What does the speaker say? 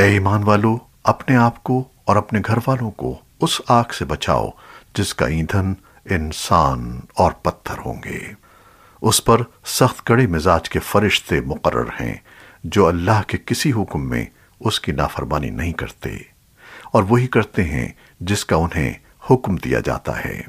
اے ایمان والو، اپنے آپ کو اور اپنے گھر والوں کو اس آگ سے بچاؤ جس کا ایندھن انسان اور پتھر ہوں گے۔ اس پر سخت کڑے مزاج کے فرشتے مقرر ہیں جو اللہ کے کسی حکم میں اس کی نافرمانی نہیں کرتے اور وہی کرتے ہیں جس کا انہیں حکم دیا جاتا ہے۔